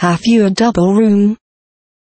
Have you a double room?